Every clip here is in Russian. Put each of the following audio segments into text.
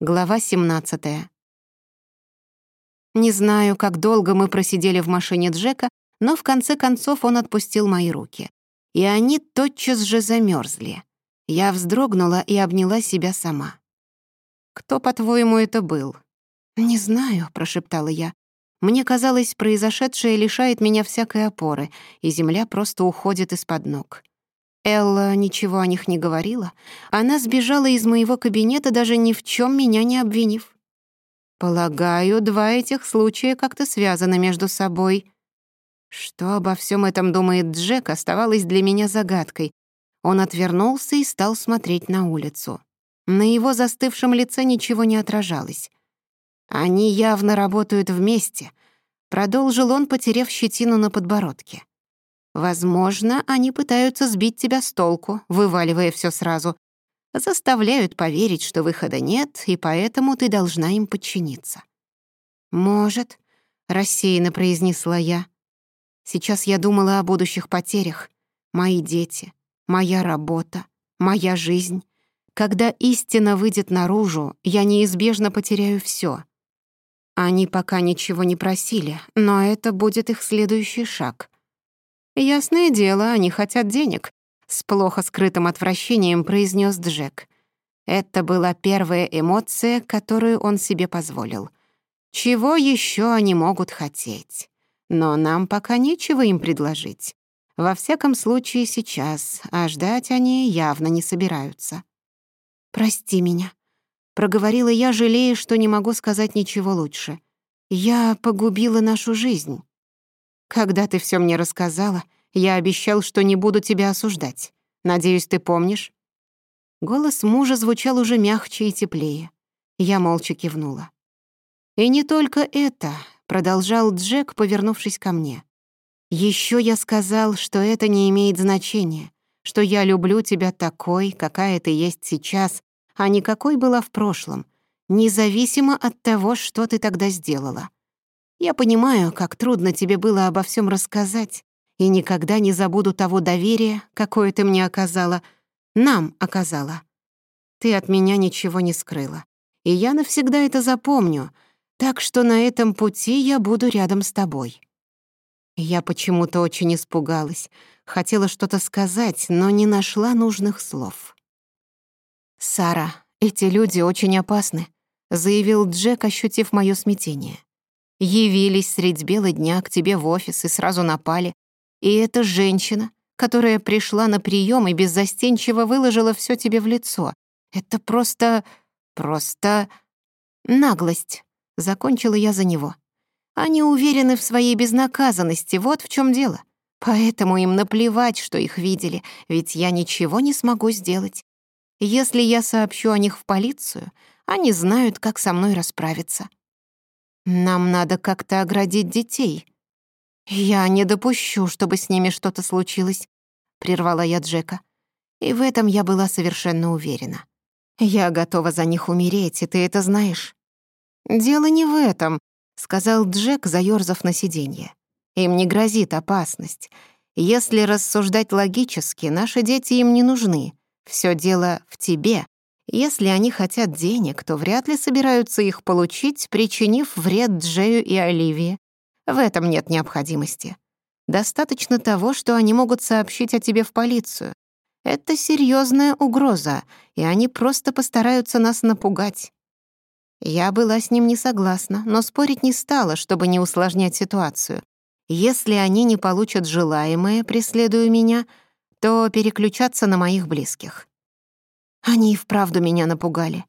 Глава 17. Не знаю, как долго мы просидели в машине Джека, но в конце концов он отпустил мои руки. И они тотчас же замерзли. Я вздрогнула и обняла себя сама. «Кто, по-твоему, это был?» «Не знаю», — прошептала я. «Мне казалось, произошедшее лишает меня всякой опоры, и земля просто уходит из-под ног. Элла ничего о них не говорила. Она сбежала из моего кабинета, даже ни в чем меня не обвинив. Полагаю, два этих случая как-то связаны между собой. Что обо всем этом думает Джек, оставалось для меня загадкой. Он отвернулся и стал смотреть на улицу. На его застывшем лице ничего не отражалось. «Они явно работают вместе», — продолжил он, потеряв щетину на подбородке. Возможно, они пытаются сбить тебя с толку, вываливая все сразу. Заставляют поверить, что выхода нет, и поэтому ты должна им подчиниться. «Может», — рассеянно произнесла я. Сейчас я думала о будущих потерях. Мои дети, моя работа, моя жизнь. Когда истина выйдет наружу, я неизбежно потеряю все. Они пока ничего не просили, но это будет их следующий шаг. «Ясное дело, они хотят денег», — с плохо скрытым отвращением произнес Джек. Это была первая эмоция, которую он себе позволил. Чего еще они могут хотеть? Но нам пока нечего им предложить. Во всяком случае сейчас, а ждать они явно не собираются. «Прости меня», — проговорила я, жалея, что не могу сказать ничего лучше. «Я погубила нашу жизнь». Когда ты все мне рассказала, я обещал, что не буду тебя осуждать. Надеюсь, ты помнишь?» Голос мужа звучал уже мягче и теплее. Я молча кивнула. «И не только это», — продолжал Джек, повернувшись ко мне. «Еще я сказал, что это не имеет значения, что я люблю тебя такой, какая ты есть сейчас, а не какой была в прошлом, независимо от того, что ты тогда сделала. Я понимаю, как трудно тебе было обо всем рассказать, и никогда не забуду того доверия, какое ты мне оказала, нам оказала. Ты от меня ничего не скрыла, и я навсегда это запомню, так что на этом пути я буду рядом с тобой». Я почему-то очень испугалась, хотела что-то сказать, но не нашла нужных слов. «Сара, эти люди очень опасны», — заявил Джек, ощутив мое смятение. Явились средь бела дня к тебе в офис и сразу напали. И эта женщина, которая пришла на прием и беззастенчиво выложила все тебе в лицо. Это просто... просто... наглость. Закончила я за него. Они уверены в своей безнаказанности, вот в чем дело. Поэтому им наплевать, что их видели, ведь я ничего не смогу сделать. Если я сообщу о них в полицию, они знают, как со мной расправиться. Нам надо как-то оградить детей. Я не допущу, чтобы с ними что-то случилось, прервала я Джека. И в этом я была совершенно уверена. Я готова за них умереть, и ты это знаешь. Дело не в этом, сказал Джек, заёрзав на сиденье. Им не грозит опасность. Если рассуждать логически, наши дети им не нужны. Всё дело в тебе, если они хотят денег, то вряд ли собираются их получить, причинив вред Джею и Оливии. В этом нет необходимости. Достаточно того, что они могут сообщить о тебе в полицию. Это серьезная угроза, и они просто постараются нас напугать. Я была с ним не согласна, но спорить не стала, чтобы не усложнять ситуацию. Если они не получат Они и вправду меня напугали.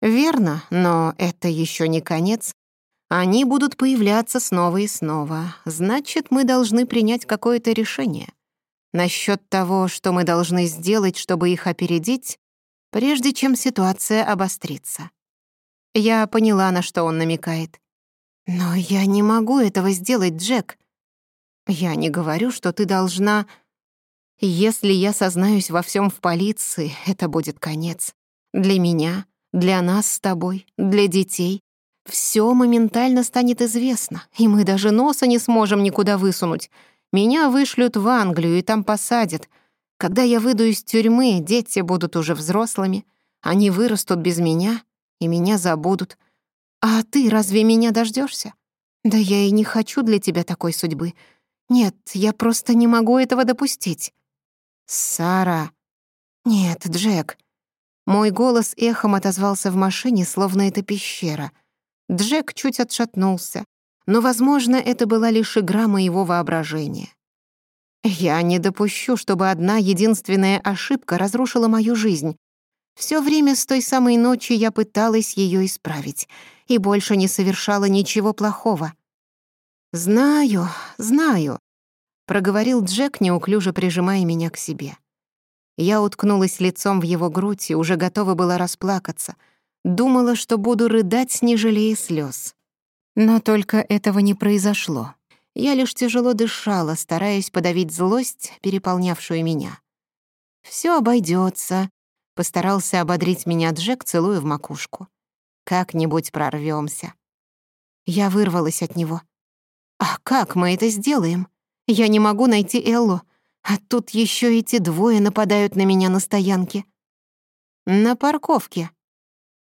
Верно, но это еще не конец. Они будут появляться снова и снова. Значит, мы должны принять какое-то решение. Насчет того, что мы должны сделать, чтобы их опередить, прежде чем ситуация обострится. Я поняла, на что он намекает. «Но я не могу этого сделать, Джек. Я не говорю, что ты должна...» Если я сознаюсь во всем в полиции, это будет конец. Для меня, для нас с тобой, для детей. Все моментально станет известно, и мы даже носа не сможем никуда высунуть. Меня вышлют в Англию и там посадят. Когда я выйду из тюрьмы, дети будут уже взрослыми. Они вырастут без меня. и меня забудут. А ты разве меня дождешься? Да я и не хочу для тебя такой судьбы. Нет, я просто не могу этого допустить. Сара. Нет, Джек. Мой голос эхом отозвался в машине, словно это пещера. Джек чуть отшатнулся, но, возможно, это была лишь игра моего воображения. Я не допущу, чтобы одна единственная ошибка разрушила мою жизнь. Всё время с той самой ночи я пыталась её исправить и больше проговорил Джек, неуклюже прижимая меня к себе. Я уткнулась лицом в его грудь и уже готова была расплакаться. Думала, что буду рыдать, не жалея слез. Но только этого не произошло. Я лишь тяжело дышала, стараясь подавить злость, переполнявшую меня. Все обойдется, постарался ободрить меня Джек, целуя в макушку. «Как-нибудь прорвемся. Я вырвалась от него. «А как мы это сделаем?» Я не могу найти Эллу, а тут ещё эти двое нападают на меня на стоянке». «На парковке».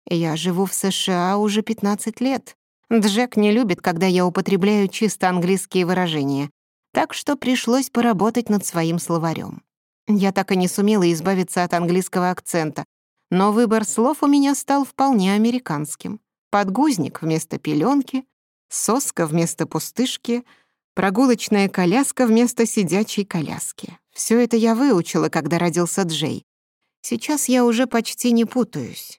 Я живу в США уже 15 лет. Джек не любит, когда я употребляю чисто английские выражения, так что пришлось поработать над своим словарем. Я так и не сумела избавиться от английского акцента, но выбор слов у меня стал вполне американским. Подгузник вместо пеленки, соска вместо пустышки, Прогулочная коляска вместо сидячей коляски. Все это я выучила, когда родился Джей. Сейчас я уже почти не путаюсь.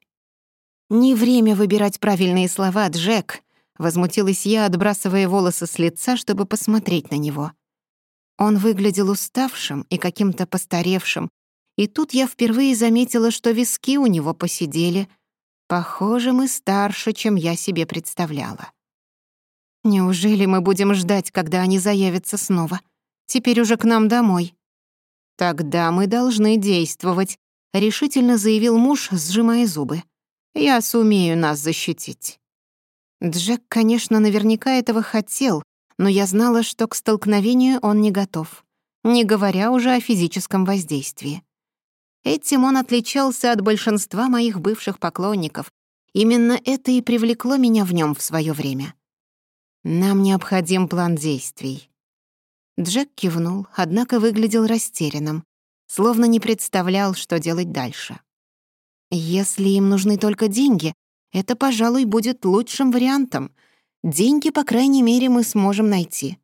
«Не время выбирать правильные слова, Джек», — возмутилась я, отбрасывая волосы с лица, чтобы посмотреть на него. Он выглядел уставшим и каким-то постаревшим, и тут я впервые заметила, что виски у него посидели. Похоже, мы старше, чем я себе представляла. Неужели мы будем ждать, когда они заявятся снова? Теперь уже к нам домой. Тогда мы должны действовать, решительно заявил муж, сжимая зубы. Я сумею нас защитить. Джек, конечно, наверняка этого хотел, но я знала, что к столкновению он не готов, не говоря уже о физическом воздействии. Этим он отличался от большинства моих бывших поклонников. Именно это и привлекло меня в нем в свое время. Нам необходим план действий. Джек кивнул, однако выглядел растерянным, словно не представлял, что делать дальше. Если им нужны только деньги, это, пожалуй, будет лучшим вариантом. Деньги, по крайней мере, мы сможем найти.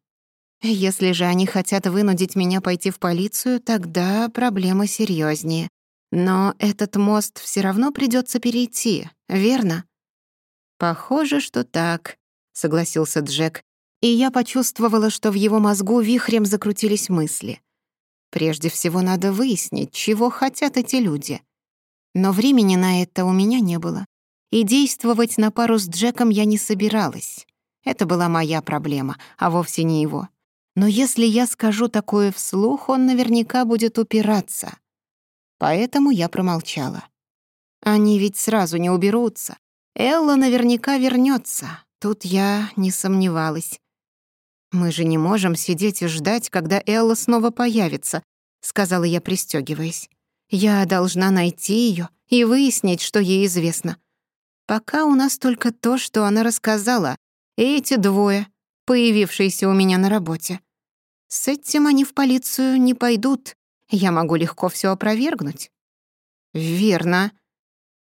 Если же они хотят вынудить меня пойти в полицию, тогда проблема серьезнее. Но этот мост все равно придется перейти, верно? Похоже, что так, согласился Джек, и я почувствовала, что в его мозгу вихрем закрутились мысли. Прежде всего надо выяснить, чего хотят эти люди. Но времени на это у меня не было, и действовать на пару с Джеком я не собиралась. Это была моя проблема, а вовсе не его. Но если я скажу такое вслух, он наверняка будет упираться. Поэтому я промолчала. Они ведь сразу не уберутся. Элла наверняка вернется. Тут я не сомневалась. «Мы же не можем сидеть и ждать, когда Элла снова появится», — сказала я, пристёгиваясь. «Я должна найти её и выяснить, что ей известно. Пока у нас только то, что она рассказала, эти двое, появившиеся у меня на работе. С этим они в полицию не пойдут. Я могу легко всё опровергнуть». «Верно.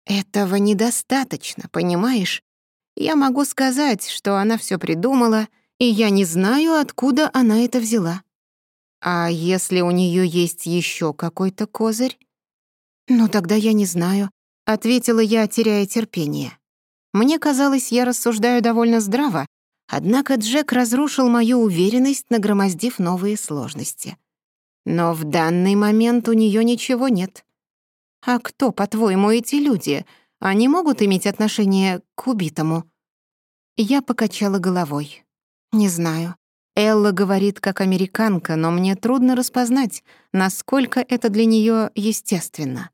Этого недостаточно, понимаешь? Я могу сказать, что она все придумала, и я не знаю, откуда она это взяла. А если у нее есть еще какой-то козырь? Ну тогда я не знаю. — ответила я, теряя терпение. Мне казалось, я рассуждаю довольно здраво, однако Джек разрушил мою уверенность, нагромоздив новые сложности. Но в данный момент у нее ничего нет. А кто, по-твоему, эти люди? Они могут иметь отношение к убитому?» Я покачала головой. «Не знаю. Элла говорит как американка, но мне трудно распознать, насколько это для нее естественно».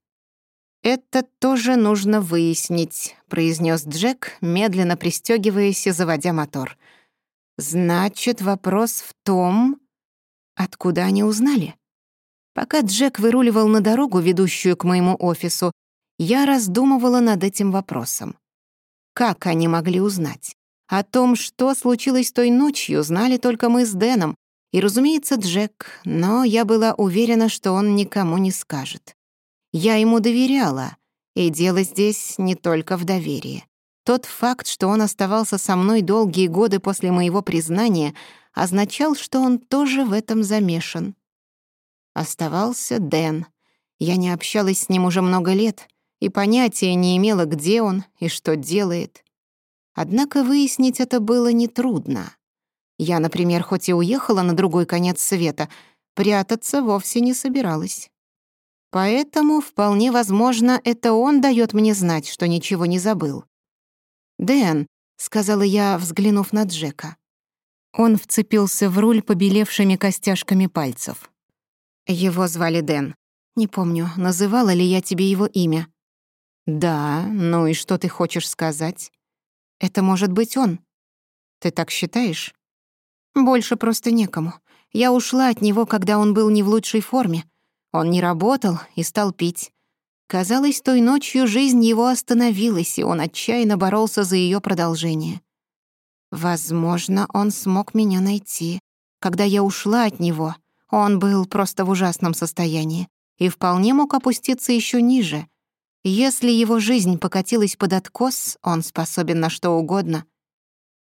«Это тоже нужно выяснить», — произнес Джек, медленно пристегиваясь и заводя мотор. «Значит, вопрос в том, откуда они узнали?» Пока Джек выруливал на дорогу, ведущую к моему офису, я раздумывала над этим вопросом. Как они могли узнать? О том, что случилось той ночью, знали только мы с Дэном, и, разумеется, Джек, но я была уверена, что он никому не скажет. Я ему доверяла, и дело здесь не только в доверии. Тот факт, что он оставался со мной долгие годы после моего признания, означал, что он тоже в этом замешан. Оставался Дэн. Я не общалась с ним уже много лет — и понятия не имела, где он и что делает. Однако выяснить это было нетрудно. Я, например, хоть и уехала на другой конец света, прятаться вовсе не собиралась. Поэтому, вполне возможно, это он дает мне знать, что ничего не забыл. «Дэн», — сказала я, взглянув на Джека. Он вцепился в руль побелевшими костяшками пальцев. Его звали Дэн. Не помню, называла ли я тебе его имя. Да, ну и что ты хочешь сказать? Это может быть он. Ты так считаешь? Больше просто некому. Я ушла от него, когда он был не в лучшей форме. Он не работал и стал пить. Казалось, той ночью жизнь его остановилась, и он отчаянно боролся за ее продолжение. Возможно, он смог меня найти. Когда я ушла от него, он был просто в ужасном состоянии и вполне мог опуститься еще ниже, если его жизнь покатилась под откос, он способен на что угодно.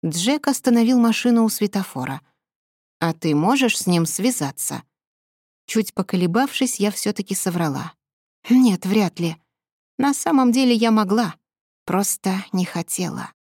Джек остановил машину у светофора. «А ты можешь с ним связаться?» Чуть поколебавшись, я все таки соврала. «Нет, вряд ли. На самом деле я могла. Просто не хотела».